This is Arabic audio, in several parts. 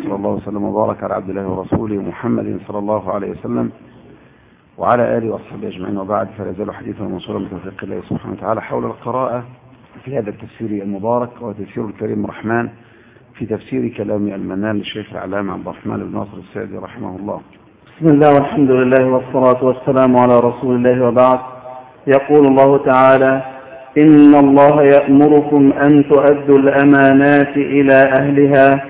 وصلى الله وسلم وبارك على عبد الله ورسوله محمد صلى الله عليه وسلم وعلى آله وأصحابه أجمعين وبعد فلا يزال حديثنا منصورا بتوفيق الله سبحانه وتعالى حول القراءة في هذا التفسير المبارك وتفسير الكريم الرحمن في تفسير كلام المنان للشيخ العلامة عبد الرحمن بن ناصر السعدي رحمه الله. بسم الله والحمد لله والصلاة والسلام على رسول الله وبعد. يقول الله تعالى إن الله يأمركم أن تؤدوا الأمانات إلى أهلها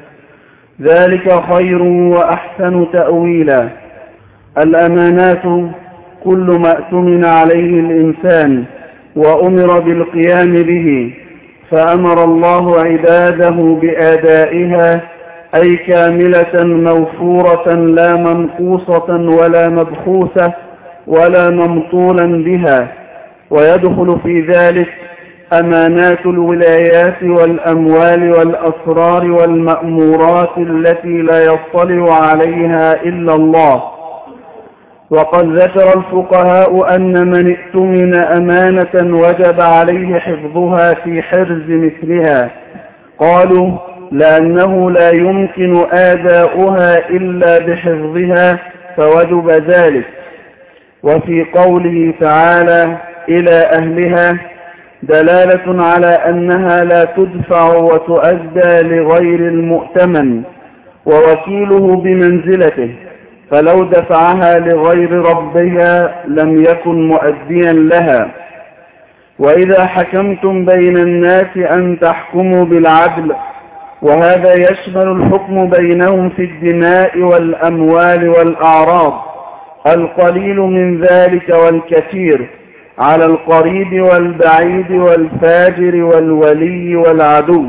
ذلك خير وأحسن تأويلا. الأمانات كل ما اؤتمن عليه الإنسان وأمر بالقيام به فأمر الله عباده بآدائها أي كاملة موفورة لا منقوصة ولا مبخوثة ولا ممطولا بها ويدخل في ذلك أمانات الولايات والأموال والأسرار والمأمورات التي لا يطلع عليها إلا الله. وقد ذكر الفقهاء أن من ائتمن أمانة وجب عليه حفظها في حرز مثلها. قالوا لأنه لا يمكن آداؤها إلا بحفظها فوجب ذلك. وفي قوله تعالى إلى أهلها دلالة على أنها لا تدفع وتؤدى لغير المؤتمن ووكيله بمنزلته فلو دفعها لغير ربها لم يكن مؤديا لها. وإذا حكمتم بين الناس أن تحكموا بالعدل وهذا يشمل الحكم بينهم في الدماء والأموال والأعراض القليل من ذلك والكثير. على القريب والبعيد والفاجر والولي والعدو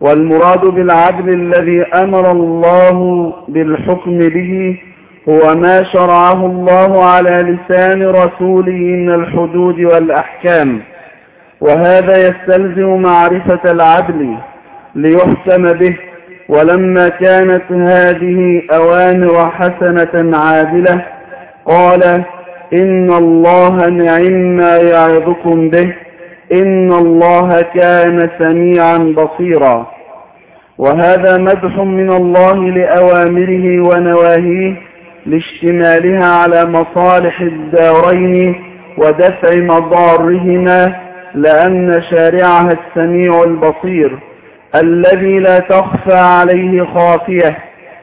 والمراد بالعدل الذي أمر الله بالحكم به هو ما شرعه الله على لسان رسوله من الحدود والأحكام. وهذا يستلزم معرفة العدل ليحكم به ولما كانت هذه أوامر حسنة عادلة قال إن الله نعم ما يعظكم به إن الله كان سميعا بصيرا. وهذا مدح من الله لأوامره ونواهيه لاشتمالها على مصالح الدارين ودفع مضارهما لأن شارعها السميع البصير الذي لا تخفى عليه خافية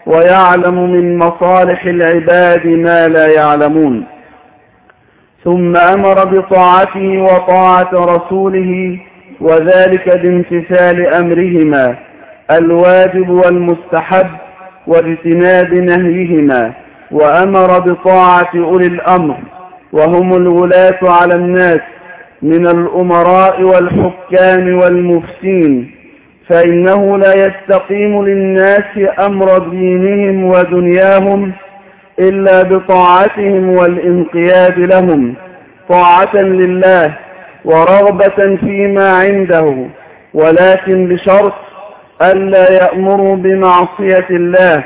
ويعلم من مصالح العباد ما لا يعلمون ثم أمر بطاعته وطاعة رسوله وذلك بامتثال أمرهما الواجب والمستحب واجتناب نهيهما وأمر بطاعة أولي الأمر وهم الولاة على الناس من الأمراء والحكام والمفتين فإنه لا يستقيم للناس أمر دينهم ودنياهم إلا بطاعتهم والانقياد لهم طاعة لله ورغبة فيما عنده ولكن بشرط ألا يأمروا بمعصية الله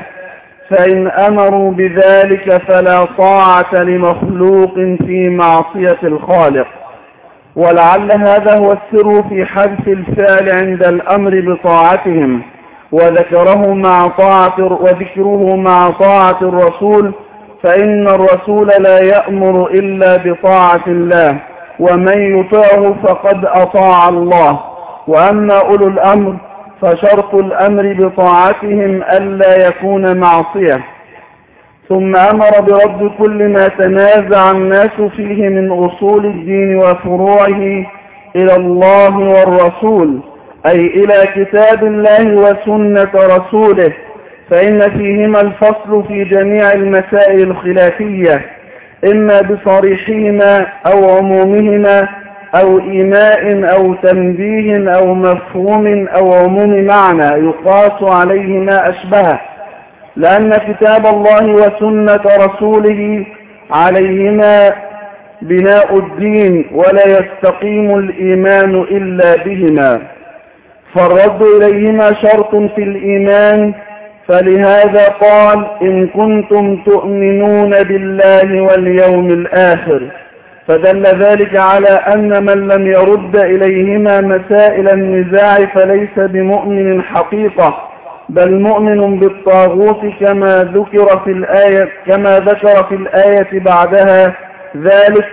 فإن أمروا بذلك فلا طاعة لمخلوق في معصية الخالق. ولعل هذا هو السر في حذف الفعل عند الأمر بطاعتهم وذكره مع طاعة وذكره مع طاعة الرسول فإن الرسول لا يأمر إلا بطاعة الله ومن يطعه فقد أطاع الله. وأما أولو الأمر فشرط الأمر بطاعتهم ألا يكون معصية. ثم أمر برد كل ما تنازع الناس فيه من أصول الدين وفروعه إلى الله والرسول أي إلى كتاب الله وسنة رسوله. فإن فيهما الفصل في جميع المسائل الخلافية إما بصريحهما أو عمومهما أو إيماء أو تنبيه أو مفهوم أو عموم معنى يقاس عليه ما أشبهه لأن كتاب الله وسنة رسوله عليهما بناء الدين ولا يستقيم الإيمان إلا بهما. فالرد إليهما شرط في الإيمان فلهذا قال إن كنتم تؤمنون بالله واليوم الآخر فدل ذلك على أن من لم يرد إليهما مسائل النزاع فليس بمؤمن حقيقة بل مؤمن بالطاغوت كما ذكر في الآية كما ذكر في الآية بعدها ذلك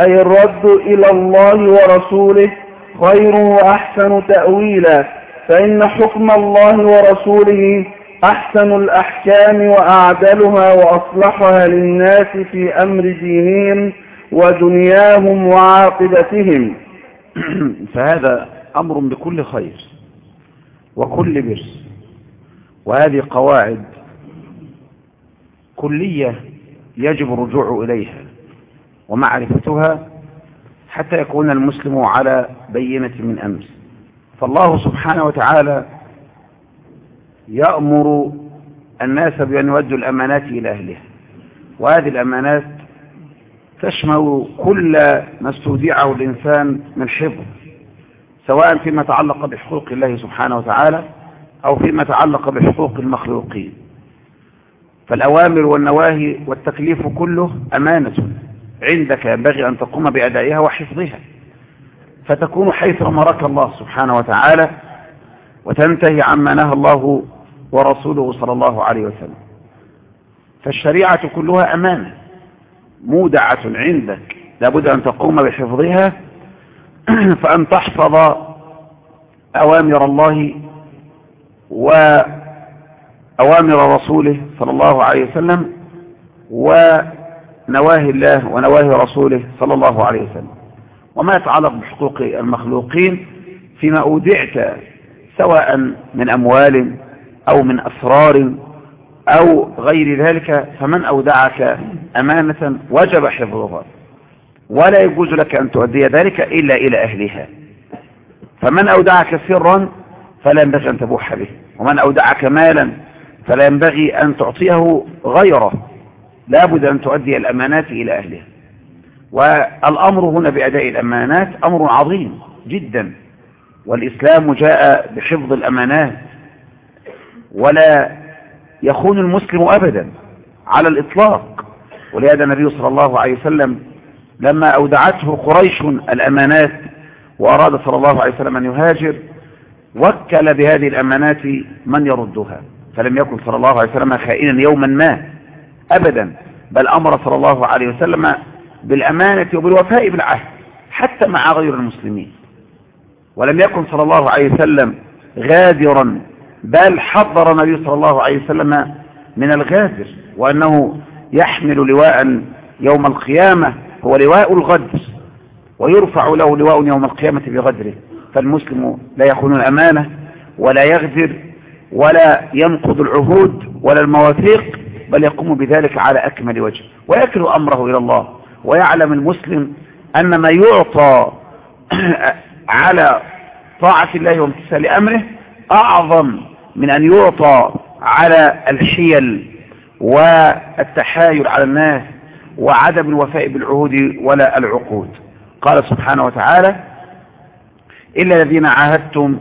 أي الرد إلى الله ورسوله خير وأحسن تأويلا فإن حكم الله ورسوله أحسن الأحكام وأعدلها وأصلحها للناس في أمر دينهم ودنياهم وعاقبتهم. فهذا أمر بكل خير وكل بر. وهذه قواعد كلية يجب الرجوع إليها ومعرفتها حتى يكون المسلم على بينة من أمس. فالله سبحانه وتعالى يأمر الناس بأن يودوا الأمانات إلى أهلها. وهذه الأمانات تشمل كل ما استودعه الإنسان من حفظ سواء فيما تعلق بحقوق الله سبحانه وتعالى أو فيما تعلق بحقوق المخلوقين. فالأوامر والنواهي والتكليف كله أمانة عندك ينبغي أن تقوم بأدائها وحفظها. فتكون حيث أمرك الله سبحانه وتعالى وتنتهي عما نهى الله ورسوله صلى الله عليه وسلم. فالشريعة كلها أمانة مودعة عندك. لابد أن تقوم بحفظها. فأن تحفظ أوامر الله وأوامر رسوله صلى الله عليه وسلم ونواهي الله ونواهي رسوله صلى الله عليه وسلم. وما يتعلق بحقوق المخلوقين فيما أودعت سواء من أموال أو من أسرار أو غير ذلك فمن أودعك أمانة وجب حفظها. ولا يجوز لك أن تؤدي ذلك إلا إلى أهلها. فمن أودعك سرا فلا ينبغي أن تبوح به. ومن أودعك مالا فلا ينبغي أن تعطيه غيره. لا بد أن تؤدي الأمانات إلى أهلها. والأمر هنا بأداء الأمانات أمر عظيم جدا. والإسلام جاء بحفظ الأمانات ولا يخون المسلم أبدا على الإطلاق. ولهذا النبي صلى الله عليه وسلم لما أودعته قريش الأمانات وأراد صلى الله عليه وسلم أن يهاجر وكل بهذه الأمانات من يردها. فلم يكن صلى الله عليه وسلم خائنا يوما ما أبدا بل أمر صلى الله عليه وسلم بالأمانة وبالوفاء بالعهد حتى مع غير المسلمين. ولم يكن صلى الله عليه وسلم غادرا بل حضر النبي صلى الله عليه وسلم من الغادر وأنه يحمل لواء يوم القيامة هو لواء الغدر ويرفع له لواء يوم القيامة بغدره. فالمسلم لا يخون الأمانة ولا يغدر ولا ينقض العهود ولا المواثيق بل يقوم بذلك على أكمل وجه. ويكل أمره إلى الله ويعلم المسلم أن ما يعطى على طاعة الله وامتثال أمره أعظم من أن يعطى على الحيل والتحايل على الناس وعدم الوفاء بالعهود ولا العقود. قال سبحانه وتعالى إلا الذين عاهدتم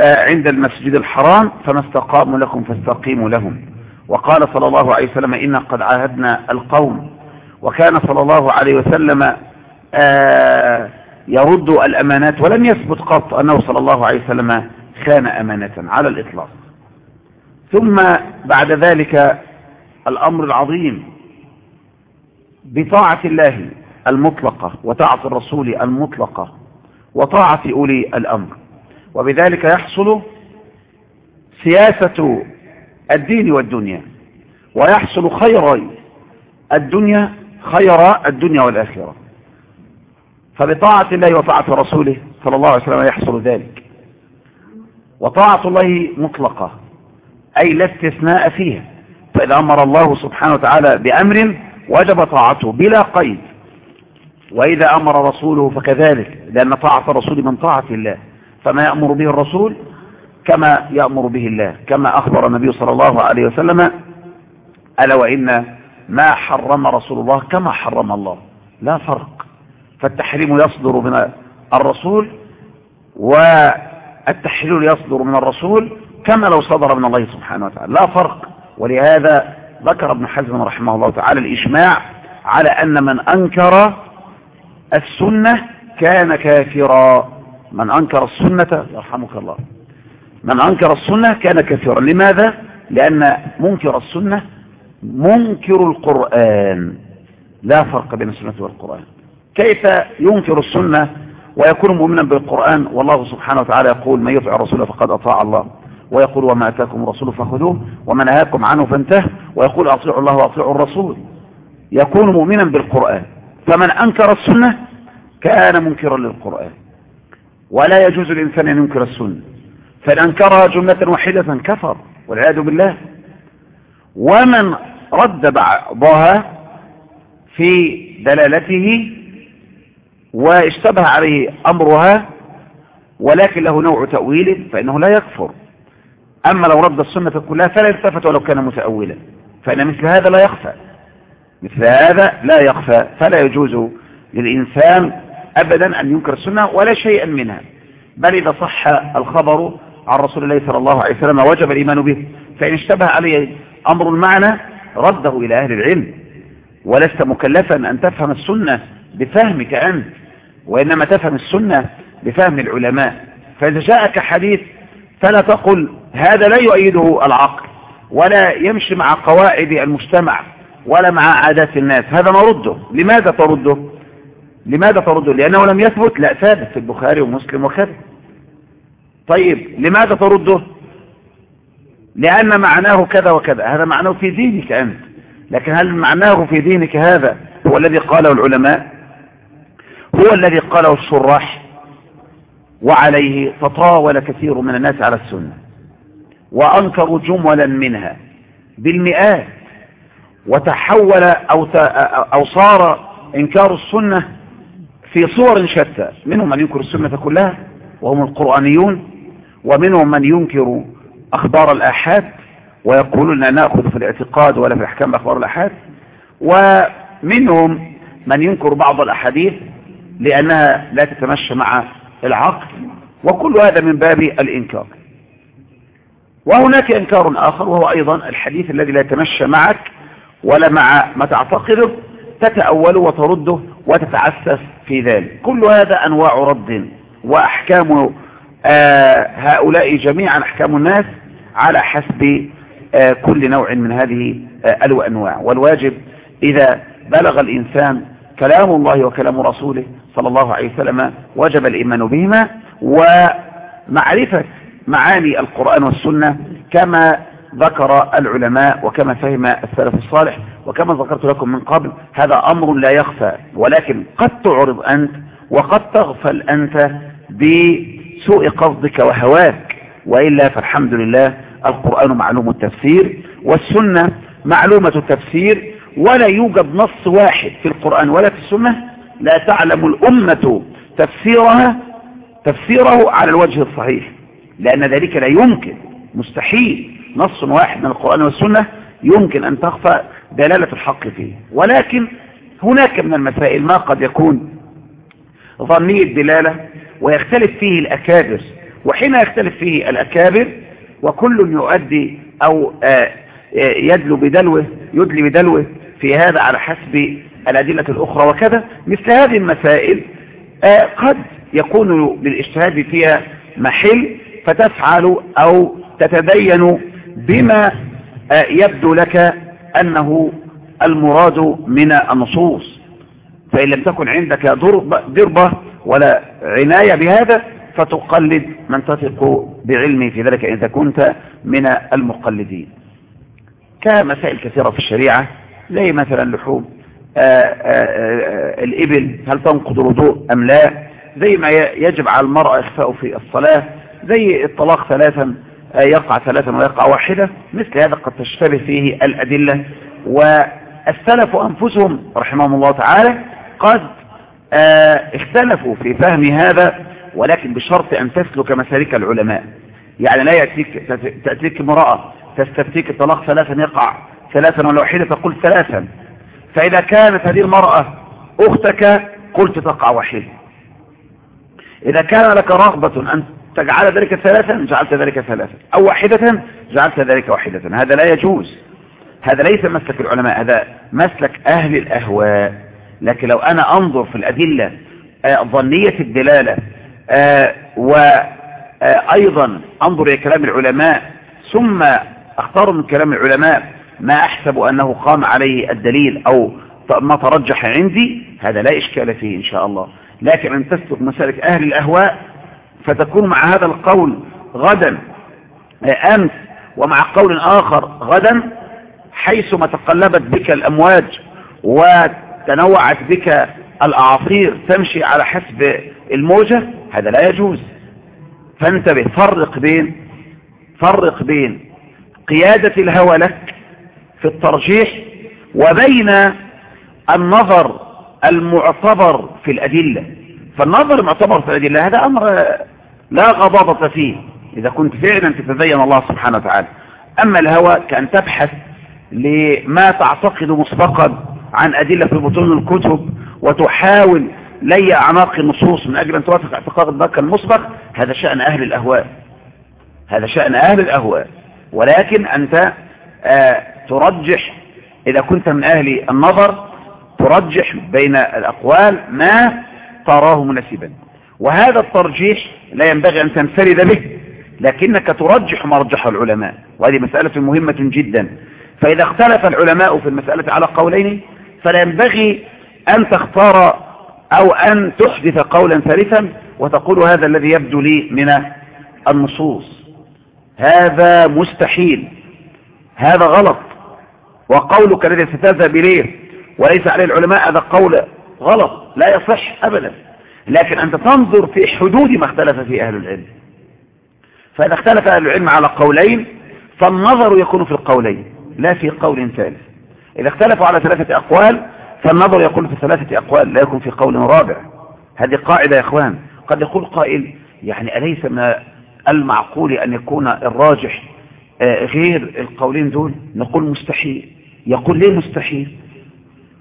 عند المسجد الحرام فما استقاموا لكم فاستقيموا لهم. وقال صلى الله عليه وسلم إنا قد عاهدنا القوم. وكان صلى الله عليه وسلم يرد الأمانات ولم يثبت قط أنه صلى الله عليه وسلم كان أمانة على الإطلاق. ثم بعد ذلك الأمر العظيم بطاعة الله المطلقة وطاعة الرسول المطلقة وطاعة أولي الأمر. وبذلك يحصل سياسة الدين والدنيا ويحصل خير الدنيا خير الدنيا والآخرة. فبطاعة الله وطاعة رسوله صلى الله عليه وسلم يحصل ذلك. وطاعة الله مطلقة أي لا استثناء فيها. فإذا أمر الله سبحانه وتعالى بأمر وجب طاعته بلا قيد. وإذا أمر رسوله فكذلك لأن طاعة الرسول من طاعة الله. فما يأمر به الرسول كما يأمر به الله. كما أخبر النبي صلى الله عليه وسلم ألا وإن ما حرم رسول الله كما حرم الله. لا فرق. فالتحريم يصدر من الرسول والتحليل يصدر من الرسول كما لو صدر من الله سبحانه وتعالى. لا فرق. ولهذا ذكر ابن حزم رحمه الله تعالى الإجماع على أن من أنكر السنة كان كافرا. من أنكر السنة يرحمك الله. من أنكر السنة كان كافرا. لماذا؟ لأن منكر السنة منكر القرآن. لا فرق بين السنة والقرآن. كيف ينكر السنة؟ ويكون مؤمنا بالقرآن والله سبحانه وتعالى يقول من يطع الرسول فقد أطاع الله ويقول وما أتاكم الرسول فخذوه وما نهاكم عنه فانتهوا ويقول أطيعوا الله وأطيعوا الرسول يكون مؤمنا بالقرآن فمن أنكر السنة كان منكرا للقرآن ولا يجوز الإنسان أن ينكر السنة فإن أنكرها جملة واحدة كفر والعياذ بالله ومن رد بعضها في دلالته واشتبه عليه أمرها ولكن له نوع تأويل فإنه لا يكفر. أما لو رد السنة كلها فلا يلتفت ولو كان متأولا فإن مثل هذا لا يخفى. مثل هذا لا يخفى فلا يجوز للإنسان أبدا أن ينكر السنة ولا شيئا منها. بل إذا صح الخبر عن رسول الله صلى الله عليه وسلم وجب الإيمان به فإن اشتبه عليه أمر المعنى رده إلى أهل العلم. ولست مكلفا أن تفهم السنة بفهمك أنت. وإنما تفهم السنة بفهم العلماء. فإذا جاءك حديث فلا تقل هذا لا يؤيده العقل ولا يمشي مع قواعد المجتمع ولا مع عادات الناس. هذا نرده. لماذا ترده؟ لماذا ترده؟ لأنه لم يثبت. لا ثابت في البخاري ومسلم وكذا. طيب لماذا ترده؟ لأن معناه كذا وكذا. هذا معناه في دينك أنت. لكن هل معناه في دينك هذا هو الذي قاله العلماء؟ هو الذي قاله الشراح وعليه تطاول كثير من الناس على السنة وأنكروا جملا منها بالمئات وتحول أو, أو صار إنكار السنة في صور شتى منهم من ينكر السنة كلها وهم القرآنيون ومنهم من ينكر أخبار الآحاد ويقولون لا نأخذ في الاعتقاد ولا في أحكام أخبار الآحاد ومنهم من ينكر بعض الأحاديث لأنها لا تتمشى مع العقل وكل هذا من باب الإنكار. وهناك إنكار آخر وهو أيضا الحديث الذي لا يتمشى معك ولا مع ما تعتقده تتأول وترده وتتعسف في ذلك. كل هذا أنواع رد وأحكام آه هؤلاء جميعا أحكام الناس على حسب آه كل نوع من هذه آه الأنواع. والواجب إذا بلغ الإنسان كلام الله وكلام رسوله صلى الله عليه وسلم وجب الإيمان بهما ومعرفة معاني القرآن والسنة كما ذكر العلماء وكما فهم السلف الصالح وكما ذكرت لكم من قبل هذا أمر لا يخفى ولكن قد تعرض أنت وقد تغفل أنت بسوء قصدك وهواك. وإلا فالحمد لله القرآن معلوم التفسير والسنة معلومة التفسير ولا يوجد نص واحد في القرآن ولا في السنة لا تعلم الأمة تفسيرها تفسيره على الوجه الصحيح لأن ذلك لا يمكن مستحيل. نص واحد من القرآن والسنة يمكن أن تخفى دلالة الحق فيه. ولكن هناك من المسائل ما قد يكون ظني الدلالة ويختلف فيه الأكابر. وحين يختلف فيه الأكابر وكل يؤدي أو يدلو بدلوه يدلي بدلوه في هذا على حسب الأدلة الأخرى وكذا مثل هذه المسائل قد يكون للإجتهاد فيها محل فتفعل أو تتبين بما يبدو لك أنه المراد من النصوص. فإن لم تكن عندك دربة ولا عناية بهذا فتقلد من تثق بعلمه في ذلك إذا كنت من المقلدين. كمسائل كثيرة في الشريعة زي مثلا لحوم. الإبل هل تنقض الوضوء أم لا؟ زي ما يجب على المرأة إخفاء في الصلاة زي الطلاق ثلاثا يقع ثلاثا ويقع واحدة مثل هذا قد تشتبه فيه الأدلة. والسلف أنفسهم رحمهم الله تعالى قد اختلفوا في فهم هذا ولكن بشرط أن تسلك مسالك العلماء. يعني لا يأتيك تأتيك امرأة تستفتيك الطلاق ثلاثا يقع ثلاثا ولا واحدة قلت ثلاثا. فإذا كانت هذه المرأة أختك قلت تقع واحدة إذا كان لك رغبة أن تجعل ذلك ثلاثا جعلت ذلك ثلاثا. أو واحدة جعلت ذلك واحدة. هذا لا يجوز. هذا ليس مسلك العلماء هذا مسلك أهل الأهواء. لكن لو أنا أنظر في الأدلة آه، ظنية الدلالة آه، وأيضا أنظر إلى كلام العلماء ثم أختار من كلام العلماء ما أحسب أنه قام عليه الدليل أو ما ترجح عندي هذا لا إشكال فيه إن شاء الله. لكن أن تسلك مسالك أهل الأهواء فتكون مع هذا القول غدا آه، أمس ومع قول آخر غدا حيثما تقلبت بك الأمواج وتنوعت بك الأعاصير تمشي على حسب الموجة هذا لا يجوز. فانتبه فرق بين فرق بين قيادة الهوى لك في الترجيح وبين النظر المعتبر في الأدلة. فالنظر المعتبر في الأدلة هذا أمر لا غضاضة فيه إذا كنت فعلا تتبين الله سبحانه وتعالى. أما الهوى كأن تبحث لما تعتقد مسبقا عن أدلة في بطون الكتب وتحاول لي أعماق النصوص من أجل أن توافق اعتقاد ذاك المسبق هذا شأن أهل الأهواء. هذا شأن أهل الأهواء. ولكن أنت آه ترجح إذا كنت من أهل النظر ترجح بين الأقوال ما تراه مناسبا. وهذا الترجيح لا ينبغي أن تنفرد به لكنك ترجح ما رجحه العلماء. وهذه مسألة مهمة جدا. فإذا اختلف العلماء في المسألة على قولين فلا ينبغي أن تختار أو أن تحدث قولا ثالثا وتقول هذا الذي يبدو لي من النصوص. هذا مستحيل. هذا غلط. وقولك الذي ستذهب إليه وليس عليه العلماء هذا قول غلط لا يصح أبدا. لكن أنت تنظر في حدود ما اختلف فيه أهل العلم. فإذا اختلف أهل العلم على قولين فالنظر يكون في القولين لا في قول ثالث. إذا اختلفوا على ثلاثة أقوال فالنظر يكون في ثلاثة أقوال لا يكون في قول رابع. هذه قاعدة يا إخوان. قد يقول قائل يعني أليس من المعقول أن يكون الراجح آه، غير القولين دول؟ نقول مستحيل. يقول ليه مستحيل؟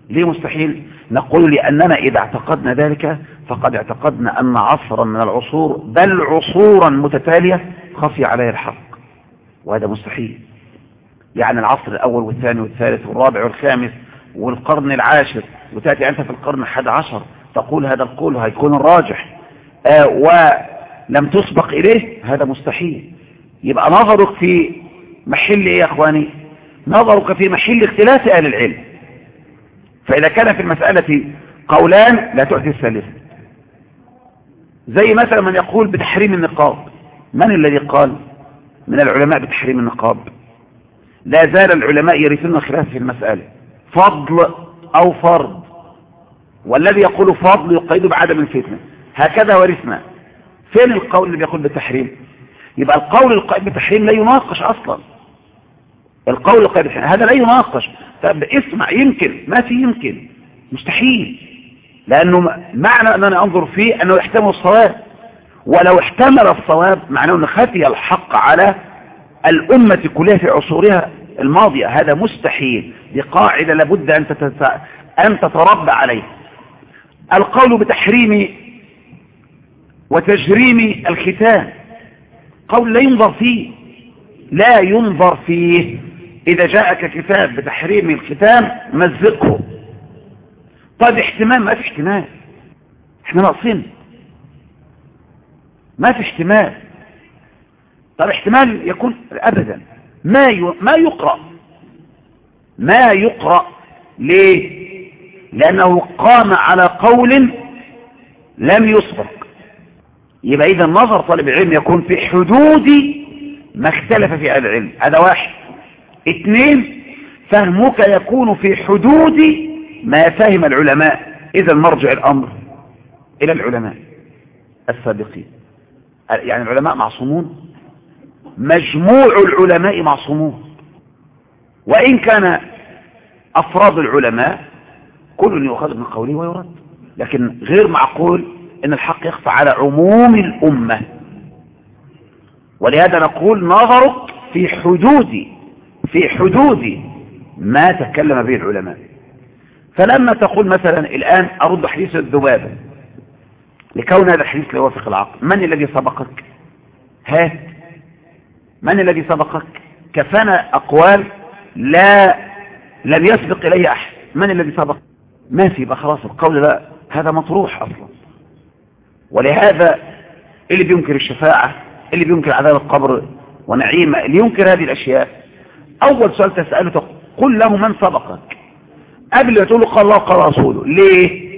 ليه مستحيل؟ نقول لأننا إذا اعتقدنا ذلك فقد اعتقدنا أن عصرا من العصور بل عصورا متتالية خفي عليه الحق وهذا مستحيل. يعني العصر الأول والثاني والثالث والرابع والخامس والقرن العاشر وتأتي أنت في القرن الحادي عشر تقول هذا القول هيكون الراجح آه ولم تسبق إليه هذا مستحيل. يبقى نظرك في محل إيه يا أخواني؟ نظرك في محل اختلاف أهل العلم. فإذا كان في المسألة قولان لا تؤتي الثالثة. زي مثلا من يقول بتحريم النقاب. من الذي قال من العلماء بتحريم النقاب؟ لا زال العلماء يرثون الخلاف في المسألة. فضل أو فرض. والذي يقول فضل يقيد بعدم الفتنة هكذا ورثنا. فين القول اللي بيقول بالتحريم يبقى القول القائم بالتحريم لا يناقش أصلا. القول بالتحريم هذا لا يناقش طب اسمع يمكن. ما في يمكن. مستحيل. لأنه معنى أننا أنظر فيه أنه يحتمل الصواب. ولو احتمل الصواب معناه أنه خفي الحق على الأمة كلها في عصورها الماضية. هذا مستحيل. دي قاعدة لابد أن, أن تتربى عليه. القول بتحريم وتجريم الختان. قول لا ينظر فيه. لا ينظر فيه. إذا جاءك كتاب بتحريم الختان مزقه. طيب احتمال ما في احتمال. إحنا ناقصين. ما في احتمال. طب احتمال يكون ابدا. ما ما يقرأ. ما يقرأ ليه؟ لأنه قام على قول لم يسبق. يبقى إذا نظر طالب العلم يكون في حدود ما اختلف في العلم. هذا واحد. اثنين فهمك يكون في حدود ما فهم العلماء. إذا مرجع الأمر إلى العلماء السابقين. يعني العلماء معصومون. مجموع العلماء معصومون. وإن كان أفراد العلماء كل يؤخذ من قوله ويرد. لكن غير معقول إن الحق يخفى على عموم الأمة. ولهذا نقول نظرك في حدود في حدود ما تكلم به العلماء. فلما تقول مثلا الآن أرد حديث الذبابة لكون هذا الحديث لا يوافق العقل من الذي سبقك؟ هات. من الذي سبقك؟ كفانا أقوال لا لم يسبق إليه أحد. من الذي سبق؟ ما في بقى خلاص القول ده هذا مطروح أصلا. ولهذا اللي بينكر الشفاعة اللي بينكر عذاب القبر ونعيمة اللي ينكر هذه الأشياء أول سؤال تسأله قل له من سبقك. قبل ما تقول قال الله قال رسوله. ليه؟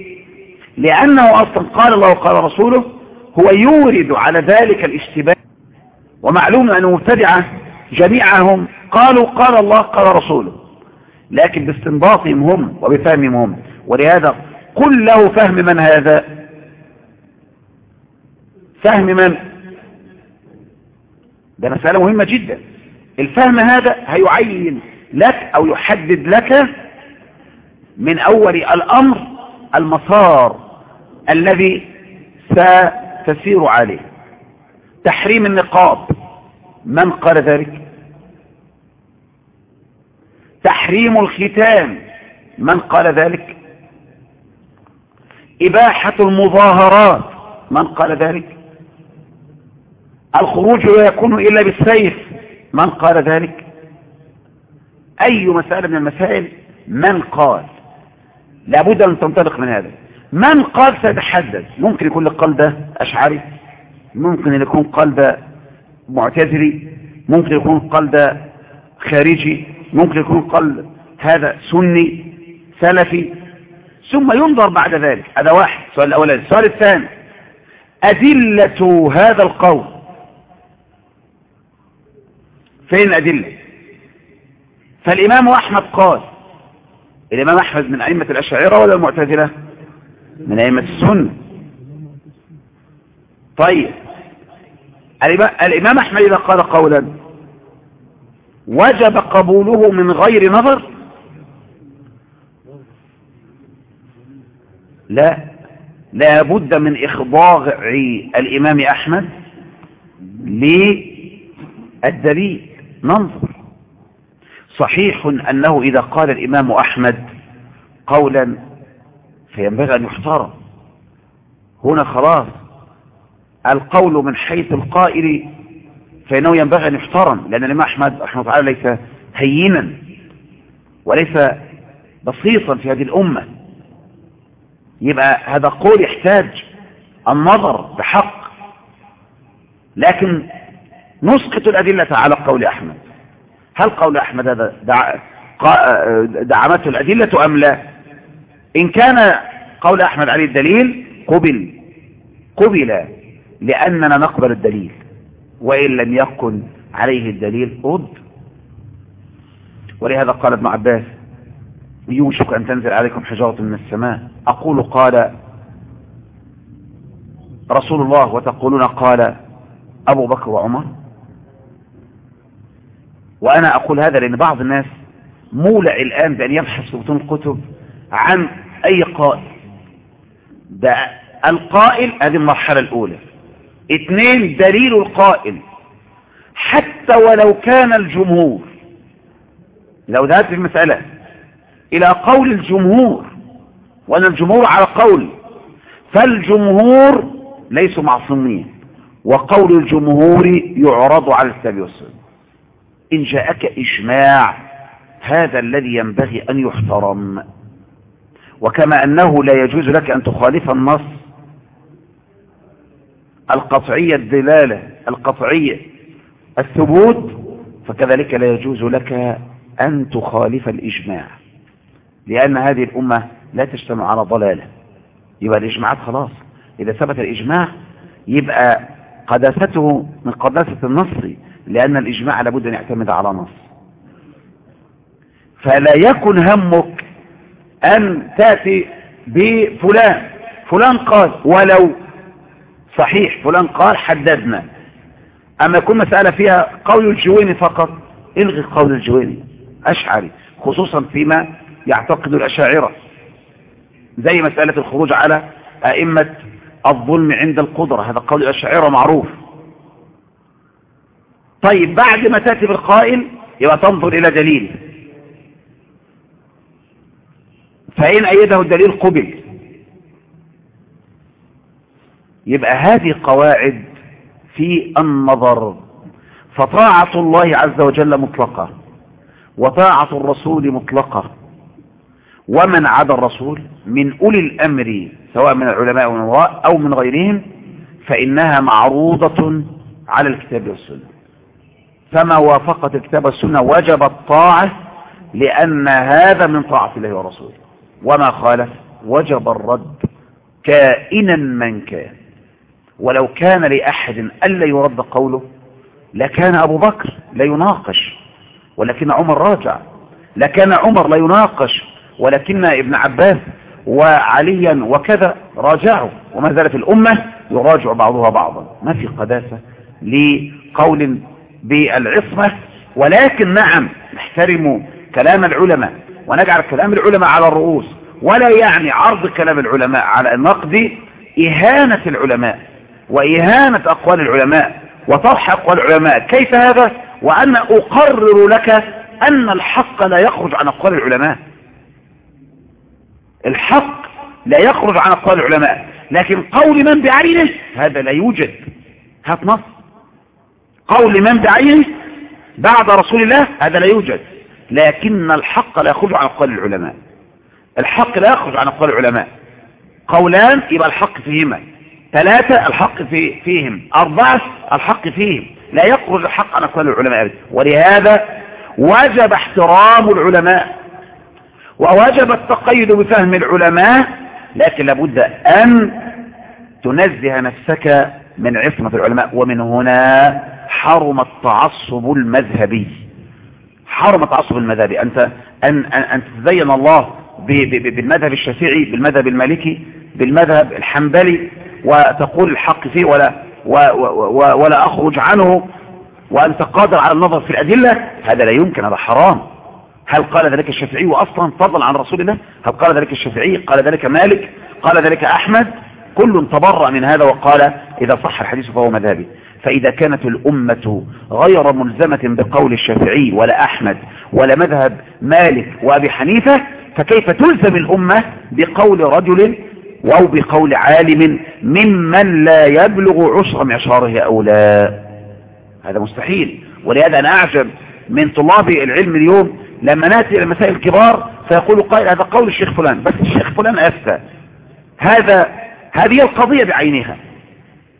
لأنه أصلا قال الله قال رسوله هو يورد على ذلك الاشتباه. ومعلوم أن مبتدعة جميعهم. قالوا قال الله قال رسوله. لكن باستنباطهم هم وبفهمهم هم. ولهذا قل له فهم من هذا. فهم من؟ ده مسألة مهمة جدا. الفهم هذا هيعين لك أو يحدد لك من أول الأمر المسار الذي ستسير عليه. تحريم النقاب من قال ذلك؟ تحريم الختام من قال ذلك؟ إباحة المظاهرات من قال ذلك؟ الخروج لا يكون إلا بالسيف من قال ذلك؟ أي مسألة من المسائل؟ من قال. لابد أن تنطلق من هذا. من قال سيتحدث. ممكن يكون القال ده أشعري. ممكن يكون قال ده معتزلي ممكن يكون ده خارجي. ممكن يكون قال هذا سني سلفي. ثم ينظر بعد ذلك. هذا واحد. السؤال الأولاني. السؤال الثاني. أدلة هذا القول فين الأدلة؟ فالإمام أحمد قال الإمام أحمد من أئمة الأشاعرة ولا المعتزلة؟ من أئمة السنة. طيب الإمام أحمد إذا قال قولا وجب قبوله من غير نظر؟ لا. لا بد من إخضاع الإمام أحمد للدليل. ننظر. صحيح أنه إذا قال الإمام أحمد قولا فينبغي أن يحترم هنا خلاص القول من حيث القائل فإنه ينبغي أن يحترم لأن الإمام أحمد رحمه الله ليس هينا وليس بسيطا في هذه الأمة. يبقى هذا قول يحتاج النظر بحق. لكن نسقط الأدلة على قول أحمد. هل قول أحمد هذا دع... دعمته الأدلة أم لا؟ إن كان قول أحمد عليه الدليل قبل. قبل لأننا نقبل الدليل. وإن لم يكن عليه الدليل رد. ولهذا قال ابن عباس يوشك أن تنزل عليكم حجارة من السماء. أقول قال رسول الله وتقولون قال أبو بكر وعمر. وأنا أقول هذا لأن بعض الناس مولع الآن بأن يبحث في بطون الكتب عن أي قائل. ده القائل هذه المرحلة الأولى. اثنين دليل القائل. حتى ولو كان الجمهور لو ذهبت في المسألة إلى قول الجمهور وأن الجمهور على قول فالجمهور ليسوا معصومين وقول الجمهور يعرض على الكتاب والسنة إن جاءك إجماع هذا الذي ينبغي أن يحترم. وكما أنه لا يجوز لك أن تخالف النص. القطعية الدلالة القطعية الثبوت فكذلك لا يجوز لك أن تخالف الإجماع. لأن هذه الأمة لا تجتمع على ضلالة. يبقى الإجماعات خلاص. إذا ثبت الإجماع يبقى قداسته من قداسة النص لأن الإجماع لابد أن يعتمد على نص. فلا يكن همك أن تأتي بفلان فلان قال ولو صحيح فلان قال حددنا. أما يكون مسألة فيها قول الجويني فقط إلغي قول الجويني أشعري خصوصا فيما يعتقد الأشاعرة. زي مسألة الخروج على أئمة الظلم عند القدرة هذا قول الأشاعرة معروف. طيب بعد ما تأتي بالقائل يبقى تنظر إلى دليل. فإن أيده الدليل قبل. يبقى هذه قواعد في النظر. فطاعة الله عز وجل مطلقة وطاعة الرسول مطلقة. ومن عدا الرسول من أولي الأمر سواء من العلماء أو من غيرهم فإنها معروضة على الكتاب والسنة. فما وافقت الكتاب والسنة وجب الطاعة لأن هذا من طاعة الله ورسوله. وما خالف؟ وجب الرد كائنا من كان. ولو كان لأحد ألا يرد قوله لكان أبو بكر لا يناقش ولكن عمر راجع. لكان عمر لا يناقش ولكن ابن عباس وعليا وكذا راجعوا. وما زالت الأمة يراجع بعضها بعضا. ما في قداسة لقول بالعصمة ولكن نعم نحترم كلام العلماء ونجعل كلام العلماء على الرؤوس ولا يعني عرض كلام العلماء على النقد إهانة العلماء وإهانة أقوال العلماء وطرح أقوال العلماء. كيف هذا؟ وأنا أقرر لك أن الحق لا يخرج عن أقوال العلماء. الحق لا يخرج عن أقوال العلماء لكن قول من بعينه هذا لا يوجد. هات نص. قول من بعينه بعد رسول الله هذا لا يوجد. لكن الحق لا يخرج عن أقوال العلماء. الحق لا يخرج عن أقوال العلماء. قولان يبقى الحق فيهما. ثلاثة الحق في فيهم. أربعة الحق فيهم. لا يخرج الحق عن أقوال العلماء ولهذا وجب احترام العلماء. ووجب التقيد بفهم العلماء. لكن لابد أن تنزه نفسك من عصمة العلماء. ومن هنا حرم التعصب المذهبي. حرم التعصب المذهبي. أنت أن, أن, أن تتزين الله بالمذهب الشافعي بالمذهب المالكي بالمذهب الحنبلي وتقول الحق فيه ولا ولا أخرج عنه. وأنت قادر على النظر في الأدلة هذا لا يمكن هذا حرام. هل قال ذلك الشافعي أصلا فضلا عن رسول الله؟ هل قال ذلك الشافعي؟ قال ذلك مالك؟ قال ذلك أحمد؟ كل تبرأ من هذا وقال إذا صح الحديث فهو مذهبي. فإذا كانت الأمة غير ملزمة بقول الشافعي ولا أحمد ولا مذهب مالك وأبي حنيفة فكيف تلزم الأمة بقول رجل أو بقول عالم ممن لا يبلغ عشر معشاره لا هذا مستحيل. ولهذا أنا أعجب من طلاب العلم اليوم لما نأتي إلى المسائل الكبار فيقول قائل هذا قول الشيخ فلان بس الشيخ فلان أفتى. هذا هذه القضية بعينها.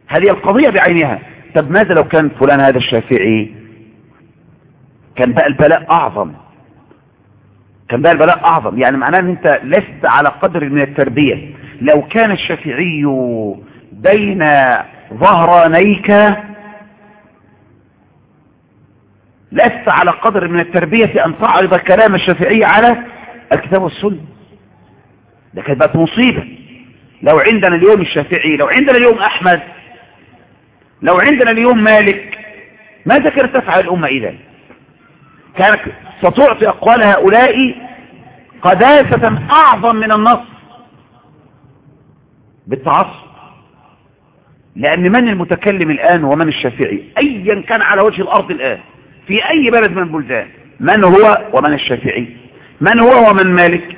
هذه القضية بعينها. طب ماذا لو كان فلان هذا الشافعي؟ كان بقى البلاء أعظم. كان بقى البلاء أعظم. يعني معناه أن أنت لست على قدر من التربية. لو كان الشافعي بين ظهرانيك لست على قدر من التربية أن تعرض كلام الشافعي على الكتاب والسنة. ده كانت بقت مصيبة. لو عندنا اليوم الشافعي لو عندنا اليوم أحمد لو عندنا اليوم مالك ماذا كانت تفعل الأمة إذا؟ كانت ستعطي أقوال هؤلاء قداسة أعظم من النص. بالتعصب. لأن من المتكلم الآن ومن الشافعي؟ أيا كان على وجه الأرض الآن في أي بلد من البلدان؟ من هو ومن الشافعي؟ من هو ومن مالك؟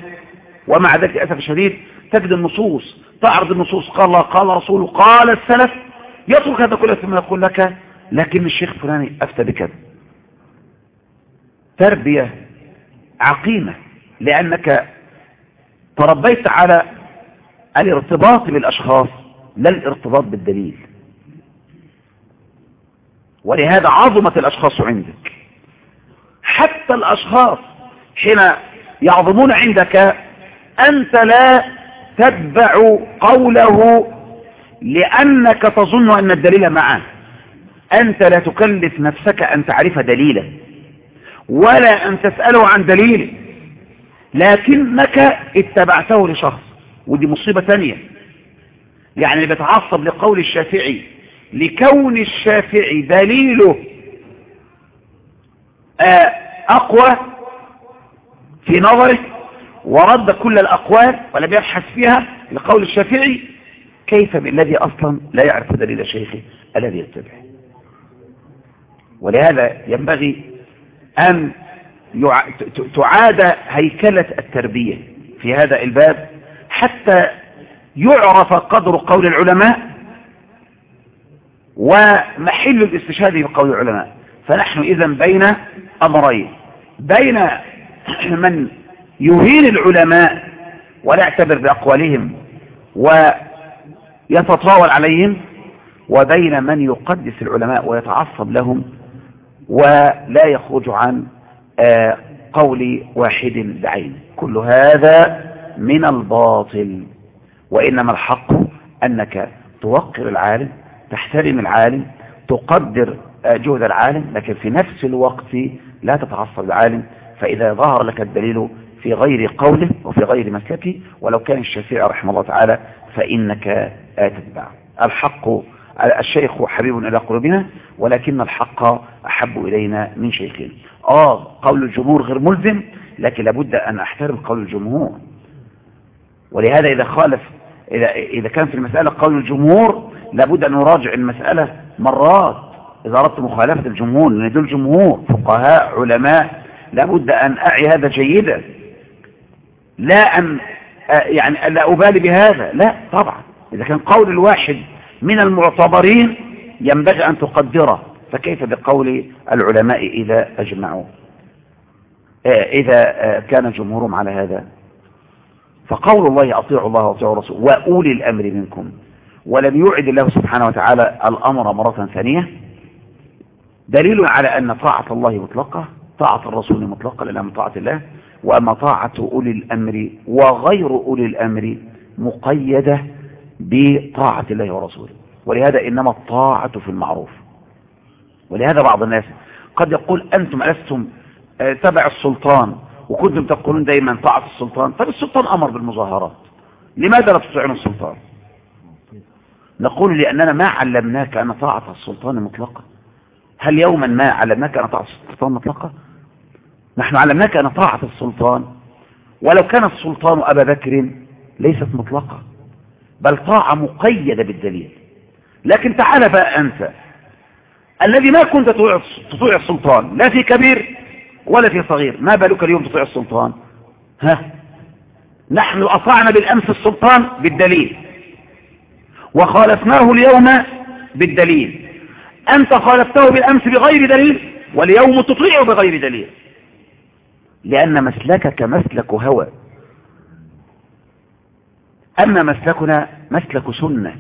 ومع ذلك أسف الشديد تجد النصوص تعرض النصوص قال الله قال رسوله قال السلف يترك هذا كله ثم يقول لك لكن الشيخ فلاني أفتى بكذا تربية عقيمة لأنك تربيت على الارتباط بالأشخاص لا الارتباط بالدليل. ولهذا عظمت الأشخاص عندك. حتى الأشخاص حين يعظمون عندك أنت لا تتبع قوله لأنك تظن أن الدليل معه أنت لا تكلف نفسك أن تعرف دليله ولا أن تسأله عن دليله لكنك اتبعته لشخص ودي مصيبة ثانية يعني اللي بيتعصب لقول الشافعي لكون الشافعي دليله أقوى في نظره ورد كل الأقوال ولم يبحث فيها لقول الشافعي كيف بالذي أصلا لا يعرف دليل شيخه الذي يتبعه؟ ولهذا ينبغي أن تعاد هيكلة التربية في هذا الباب حتى يعرف قدر قول العلماء ومحل الاستشهاد بقول العلماء. فنحن إذا بين أمرين. بين من يهين العلماء ولا يعتبر بأقوالهم ويتطاول عليهم وبين من يقدس العلماء ويتعصب لهم ولا يخرج عن آه، قول واحد بعين. كل هذا من الباطل. وإنما الحق أنك توقر العالم تحترم العالم تقدر آه، جهد العالم لكن في نفس الوقت لا تتعصب العالم. فإذا ظهر لك الدليل في غير قوله وفي غير مسلكه ولو كان الشافعي رحمه الله تعالى فإنك تتبع الحق الشيخ حبيب إلى قلوبنا ولكن الحق أحب إلينا من شيخين. آه قول الجمهور غير ملزم لكن لابد أن أحترم قول الجمهور. ولهذا إذا خالف إذا, إذا كان في المسألة قول الجمهور لابد أن نراجع المسألة مرات. إذا أردت مخالفة الجمهور لأن دول جمهور فقهاء علماء لابد أن أعي هذا جيدا. لا أن يعني لا أبالي بهذا. لا طبعا. إذا كان قول الواحد من المعتبرين ينبغي أن تقدره فكيف بقول العلماء إذا أجمعوا؟ إذا كان جمهورهم على هذا. فقول الله أطيعوا الله وأطيعوا الرسول وأولي الأمر منكم ولم يعد الله سبحانه وتعالى الأمر مرة ثانية دليل على أن طاعة الله مطلقة طاعة الرسول مطلقة لأنها من طاعة الله وأما طاعة أولي الأمر وغير أولي الأمر مقيدة بطاعة الله ورسوله. ولهذا إنما الطاعة في المعروف. ولهذا بعض الناس قد يقول أنتم ألستم آه، تبع السلطان وكنتم تقولون دائما طاعة السلطان طب السلطان أمر بالمظاهرات. لماذا لا تطيعون السلطان؟ نقول لأننا ما علمناك أن طاعة السلطان مطلقة. هل يوما ما علمناك أن طاعة السلطان مطلقة؟ نحن علمناك أن طاعة السلطان ولو كان السلطان أبا بكر ليست مطلقة. بل طاعة مقيدة بالدليل. لكن تعال بقى أنت. الذي ما كنت تطيع السلطان لا في كبير ولا في صغير. ما بالك اليوم تطيع السلطان؟ ها؟ نحن أطعنا بالأمس السلطان بالدليل. وخالفناه اليوم بالدليل. أنت خالفته بالأمس بغير دليل واليوم تطيعه بغير دليل. لأن مسلكك مسلك هوى. أما مسلكنا مسلك سنة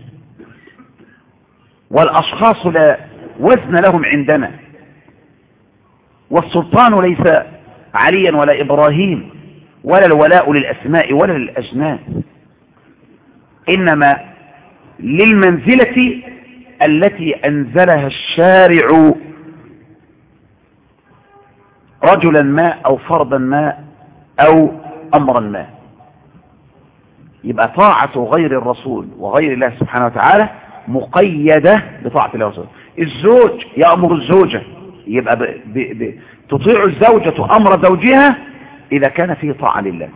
والأشخاص لا وزن لهم عندنا والسلطان ليس عليا ولا إبراهيم ولا الولاء للأسماء ولا للأجناس إنما للمنزلة التي أنزلها الشارع رجلا ما أو فردا ما أو أمرا ما. يبقى طاعة غير الرسول وغير الله سبحانه وتعالى مقيدة بطاعة الله ورسوله. الزوج يأمر الزوجة يبقى ب ب ب تطيع الزوجة أمر زوجها إذا كان فيه طاعة لله.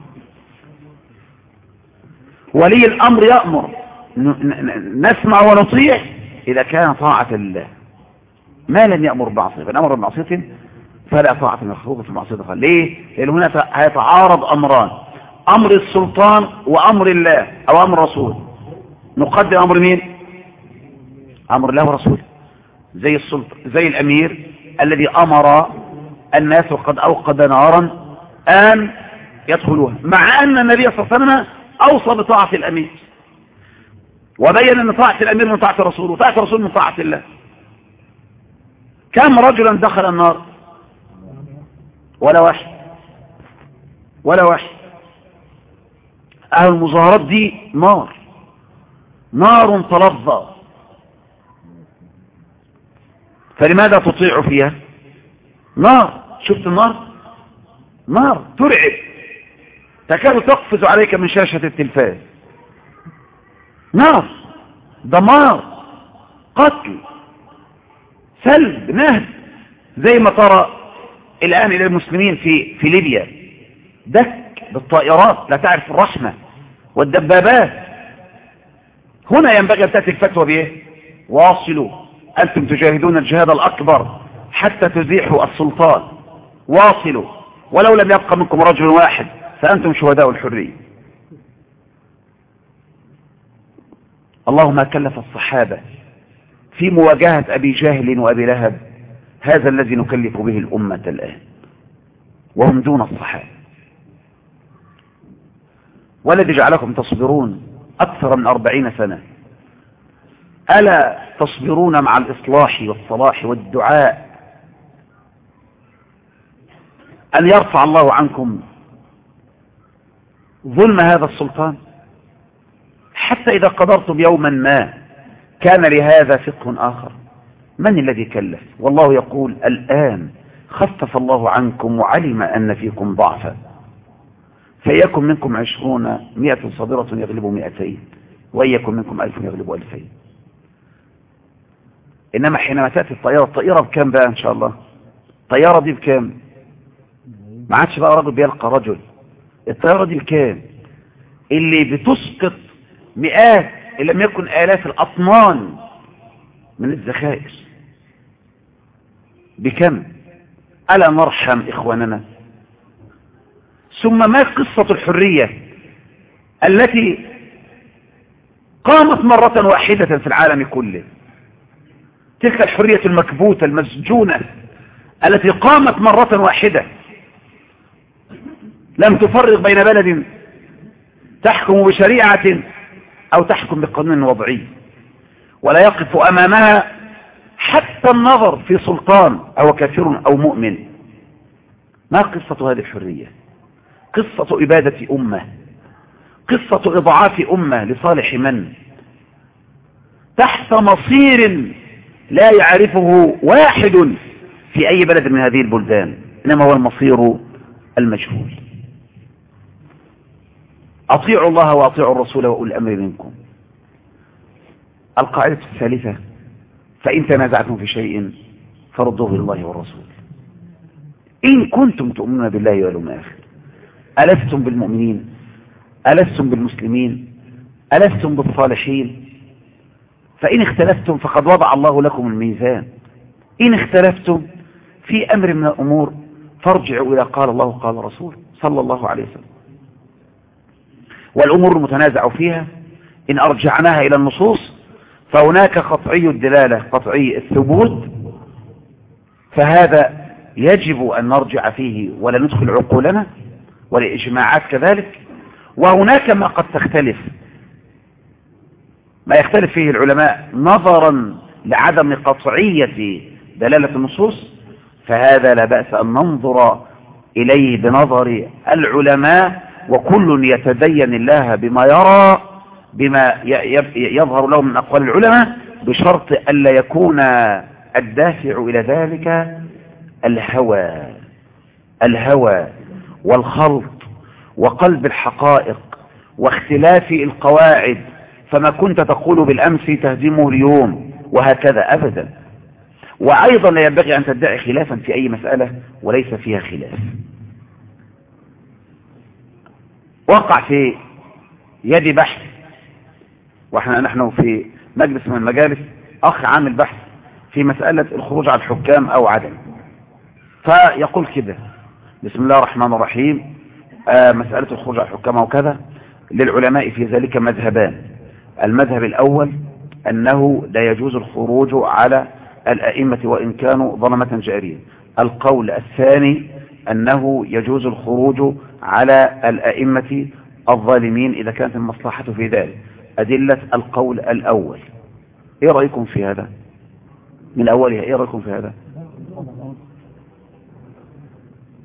ولي الأمر يأمر. نسمع ونطيع إذا كان طاعة لله. ما لم يأمر بعصيه فالأمر بمعصية فلا طاعة المخلوق في معصية الله ليه؟ لأن هنا هيتعارض أمران. أمر السلطان وأمر الله أو أمر الرسول. نقدم أمر مين؟ أمر الله ورسوله. زي السلطان زي الأمير الذي أمر الناس وقد أوقد نارا أن يدخلوها مع أن النبي صلى الله عليه وسلم أوصى بطاعة الأمير. وبين أن طاعة الأمير من طاعة الرسول وطاعة الرسول من طاعة الله. كم رجلا دخل النار؟ ولا واحد. ولا واحد. أهل المظاهرات دي نار. نار تلظى. فلماذا تطيع فيها؟ نار. شفت النار؟ نار. ترعب. تكاد تقفز عليك من شاشة التلفاز. نار. دمار. قتل. سلب. نهب. زي ما ترى الآن إلى المسلمين في, في ليبيا. دك. بالطائرات لا تعرف الرحمة والدبابات. هنا ينبغي أن تأتي الفتوى بإيه؟ واصلوا. أنتم تجاهدون الجهاد الأكبر حتى تزيحوا السلطان. واصلوا. ولو لم يبقى منكم رجل واحد فأنتم شهداء الحرية. اللهم ما كلف الصحابة في مواجهة أبي جاهل وأبي لهب هذا الذي نكلف به الأمة الآن وهم دون الصحابة. والذي جعلكم تصبرون أكثر من أربعين سنة. ألا تصبرون مع الإصلاح والصلاح والدعاء؟ أن يرفع الله عنكم ظلم هذا السلطان؟ حتى إذا قدرتم يوما ما كان لهذا فقه آخر من الذي كلف؟ والله يقول الآن خفف الله عنكم وعلم أن فيكم ضعفا. فيكن منكم عشرون مئة صابرة يغلب مئتين وإن منكم ألف يغلب ألفين. إنما حينما تأتي الطيارة الطائرة بكام بقى إن شاء الله؟ الطيارة دي بكام؟ ما عادش بقى رجل بيلقى رجل. الطيارة دي بكام؟ اللي بتسقط مئات إن لم يكن آلاف الأطنان من الذخائر. بكم ألا نرحم إخواننا؟ ثم ما قصة الحرية التي قامت مرة واحدة في العالم كله. تلك الحرية المكبوتة المسجونة التي قامت مرة واحدة. لم تفرق بين بلد تحكم بشريعة أو تحكم بقانون وضعي. ولا يقف أمامها حتى النظر في سلطان أو كافر أو مؤمن. ما قصة هذه الحرية؟ قصة إبادة أمة قصة إضعاف أمة لصالح من؟ تحت مصير لا يعرفه واحد في أي بلد من هذه البلدان إنما هو المصير المجهول. أطيعوا الله وأطيعوا الرسول وأولي الأمر منكم. القاعدة الثالثة فإن تنازعتم في شيء فردوه إلى الله والرسول. إن كنتم تؤمنون بالله واليوم الآخر. ألستم بالمؤمنين؟ ألستم بالمسلمين؟ ألستم بالصالحين؟ فإن اختلفتم فقد وضع الله لكم الميزان. إن اختلفتم في أمر من الأمور فارجعوا إلى قال الله قال رسول صلى الله عليه وسلم. والأمور المتنازع فيها إن أرجعناها إلى النصوص فهناك قطعي الدلالة قطعي الثبوت فهذا يجب أن نرجع فيه ولا ندخل عقولنا والإجماعات كذلك وهناك ما قد تختلف. ما يختلف فيه العلماء نظرا لعدم قطعية دلالة النصوص فهذا لا بأس أن ننظر إليه بنظر العلماء وكل يتدين الله بما يرى بما يظهر له من أقوال العلماء بشرط ألا يكون الدافع إلى ذلك الهوى الهوى. والخلط وقلب الحقائق واختلاف القواعد فما كنت تقول بالأمس تهدمه اليوم وهكذا أبدا. وأيضا لا ينبغي أن تدعي خلافا في أي مسألة وليس فيها خلاف. وقع في يد بحث وإحنا نحن في مجلس من المجالس أخ عامل بحث في مسألة الخروج على الحكام أو عدم. فيقول كده بسم الله الرحمن الرحيم. آه مسألة الخروج على الحكام أو كذا للعلماء في ذلك مذهبان. المذهب الأول أنه لا يجوز الخروج على الأئمة وإن كانوا ظلمة جارية. القول الثاني أنه يجوز الخروج على الأئمة الظالمين إذا كانت المصلحة في ذلك. أدلة القول الأول. إيه رأيكم في هذا؟ من أولها إيه رأيكم في هذا؟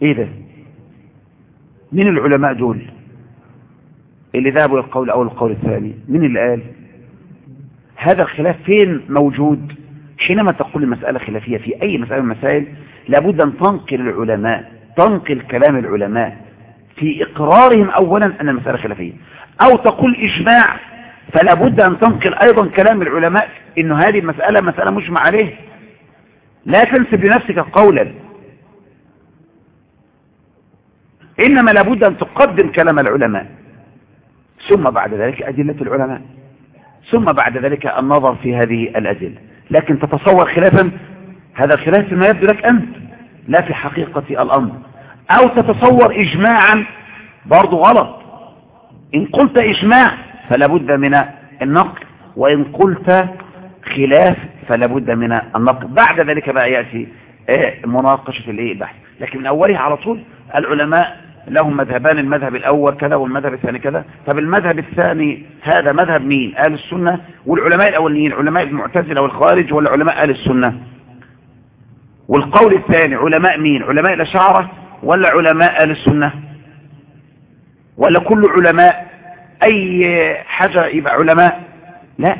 إيه ده؟ من العلماء دول اللي ذهبوا القول الأول والقول الثاني؟ من اللي قال؟ هذا الخلاف فين موجود؟ حينما تقول المسألة خلافية في أي مسألة من المسائل لابد أن تنقل العلماء تنقل كلام العلماء في إقرارهم أولا أن المسألة خلافية. أو تقول إجماع فلا بد أن تنقل أيضا كلام العلماء إن هذه المسألة مسألة مجمع عليه. لا تنسب لنفسك قولا. إنما لابد أن تقدم كلام العلماء. ثم بعد ذلك أدلة العلماء. ثم بعد ذلك النظر في هذه الأدلة. لكن تتصور خلافا هذا الخلاف ما يبدو لك أنت لا في حقيقة الأمر. أو تتصور إجماعا برضو غلط. إن قلت إجماع فلا بد من النقل وإن قلت خلاف فلا بد من النقد. بعد ذلك بقى يأتي مناقشة الإيه البحث. لكن من أولها على طول العلماء لهم مذهبان المذهب الأول كذا والمذهب الثاني كذا. طب المذهب الثاني هذا مذهب مين؟ أهل السنة والعلماء الأولين علماء المعتزلة والخوارج ولا علماء أهل السنة؟ والقول الثاني علماء مين؟ علماء الأشاعرة ولا علماء أهل السنة؟ ولا كل علماء أي حاجة يبقى علماء؟ لا.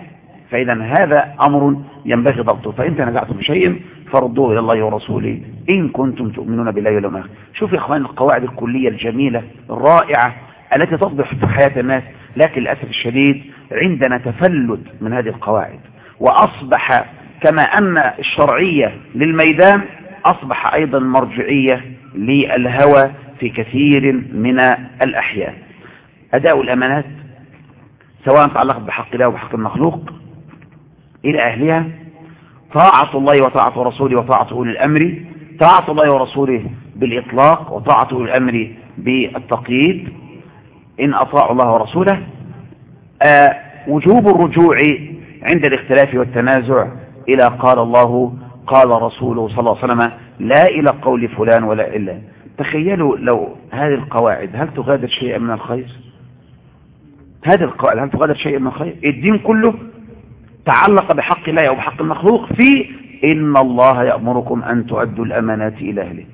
فإذا هذا أمر ينبغي ضبطه. فإن تنازعتم بشيء فردوه إلى الله ورسوله. إن كنتم تؤمنون بالله واليوم الآخر. شوف يا إخوان القواعد الكلية الجميلة الرائعة التي تصبح في حياة الناس. لكن للأسف الشديد عندنا تفلت من هذه القواعد. وأصبح كما أن الشرعية للميدان أصبح أيضا مرجعية للهوى في كثير من الأحيان. أداء الأمانات سواء تعلقت بحق الله وبحق المخلوق إلى أهلها طاعة الله وطاعة رسوله وطاعة أولي الأمر طاعة الله ورسوله بالإطلاق وطاعة أولي الأمر بالتقييد. إن أطاعوا الله ورسوله آه وجوب الرجوع عند الاختلاف والتنازع إلى قال الله قال رسوله صلى الله عليه وسلم لا إلى قول فلان ولا إلا. تخيلوا لو هذه القواعد هل تغادر شيئا من الخير؟ هذه القواعد هل تغادر شيئا من الخير؟ الدين كله تعلق بحق الله أو بحق المخلوق في إن الله يأمركم أن تؤدوا الأمانات إلى أهله.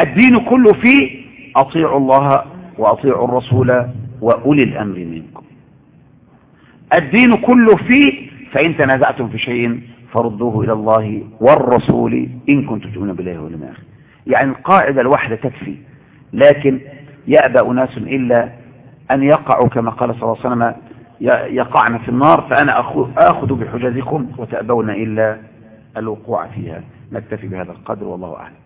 الدين كله في أطيعوا الله وأطيعوا الرسول وأولي الأمر منكم. الدين كله في فإن تنازعتم في شيء فردوه إلى الله والرسول إن كنتم تؤمنون بالله واليوم الآخر. يعني القاعدة الواحدة تكفي لكن يأبى أناس إلا أن يقعوا كما قال صلى الله عليه وسلم يقعن في النار فأنا آخذ بحجزكم وتأبون إلا الوقوع فيها. نكتفي بهذا القدر والله أعلم.